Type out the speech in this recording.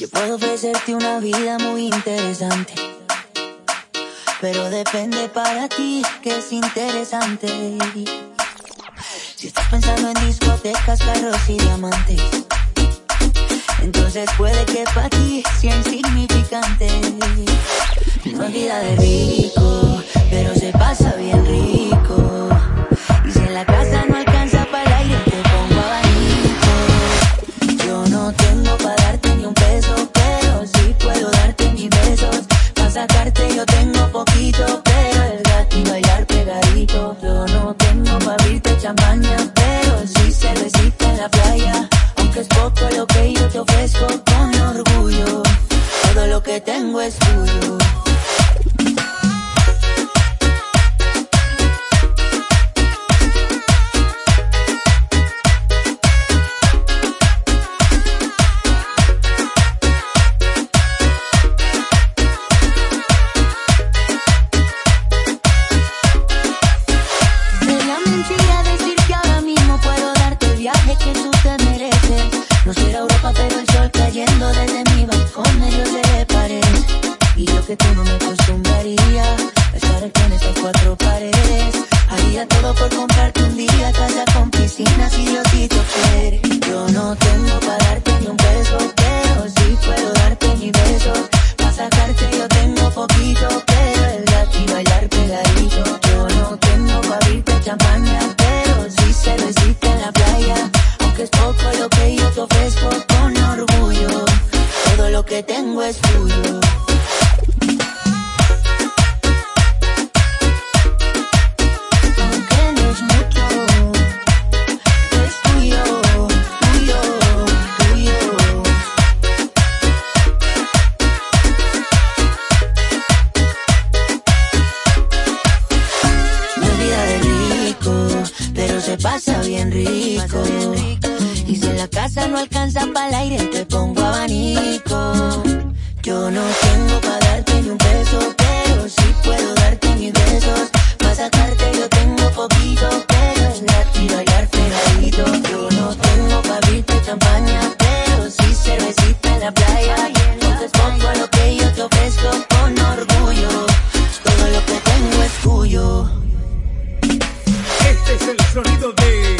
Yo puedo ofrecerte una vida muy interesante. Pero depende para ti que es interesante. Si estás pensando en discotecas, carros y diamantes, entonces puede que para ti sea insignificante. No es vida de rico, pero sacarte yo tengo poquito, pero el gato y bailar pegadito. Yo no tengo para abrirte champaña, pero sí cervecita en la playa. Aunque es poco lo que yo te ofrezco con orgullo. Todo lo que tengo es tuyo. Que tú no me acostumbraría estar en estas cuatro paredes. Haría todo por comprarte un día casa con piscina si Diosito quiere. Yo no tengo para darte ni un peso, pero sí puedo darte mis besos. Para sacarte yo tengo poquito, pero el gato y bailar pegadito. Yo no tengo para abrirte champaña, pero sí cervecita en la playa. Aunque es poco lo que yo te ofrezco con orgullo. Todo lo que tengo es tuyo. se pasa bien rico. Y si en la casa no alcanza para el aire, te pongo abanico. Yo no tengo para darte ni un peso, pero sí puedo darte mis besos. Para sacarte yo tengo poquito, pero es y bailar pegadito. Yo no tengo para abrirte champaña, pero sí cervecita en la playa. No te pongo lo que yo te ofrezco con orgullo. Todo lo que tengo es tuyo. Es el sonido de...